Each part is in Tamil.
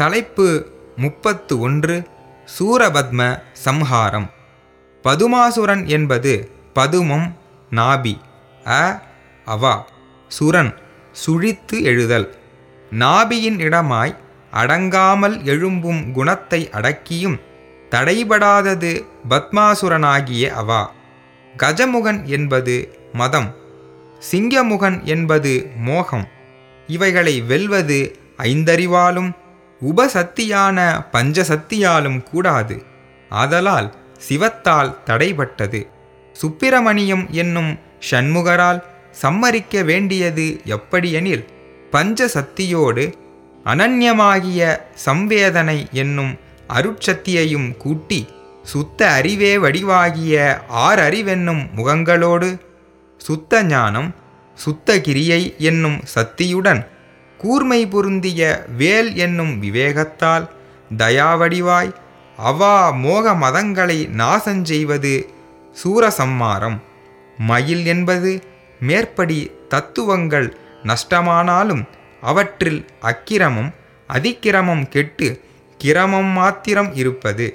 தலைப்பு முப்பத்து ஒன்று சூரபத்ம சம்ஹாரம். பதுமாசுரன் என்பது பதுமம் நாபி அ அவா சுரன் சுழித்து எழுதல். நாபியின் இடமாய் அடங்காமல் எழும்பும் குணத்தை அடக்கியும் தடைபடாதது பத்மாசுரனாகிய அவா. கஜமுகன் என்பது மதம் சிங்கமுகன் என்பது மோகம். இவைகளை வெல்வது ஐந்தறிவாலும் உபசத்தியான பஞ்சசத்தியாலும் கூடாது. ஆதலால் சிவத்தால் தடைபட்டது. சுப்பிரமணியம் என்னும் ஷண்முகரால் சம்மரிக்க வேண்டியது எப்படியெனில் பஞ்சசத்தியோடு அனன்யமாகிய சம்வேதனை என்னும் அருட்சத்தியையும் கூட்டி சுத்த அறிவே வடிவாகிய ஆறறிவென்னும் முகங்களோடு சுத்த ஞானம் சுத்த கிரியை என்னும் சத்தியுடன் கூர்மை பொருந்திய வேல் என்னும் விவேகத்தால் தயாவடிவாய் அவா மோக மதங்களை நாசஞ்செய்வது சூரசம்மாரம். மயில் என்பது மேற்படி தத்துவங்கள் நஷ்டமானாலும் அவற்றில் அக்கிரமம் அதிக்கிரமம் கெட்டு கிரமம் மாத்திரம் இருப்பது.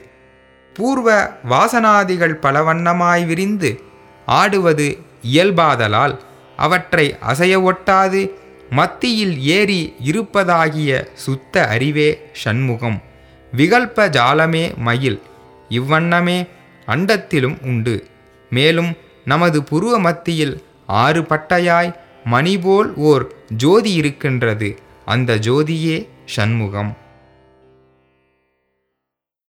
பூர்வ வாசனாதிகள் பலவண்ணமாய் விரிந்து ஆடுவது இயல்பாதலால் அவற்றை அசைய ஒட்டாது மத்தியில் ஏறி இருப்பதாகிய சுத்த அறிவே ஷண்முகம் விகல்ப ஜாலமே மயில் இவ்வண்ணமே அண்டத்திலும் உண்டு. மேலும் நமது புருவ மத்தியில் ஆறு பட்டையாய் மணிபோல் ஓர் ஜோதி இருக்கின்றது. அந்த ஜோதியே ஷண்முகம்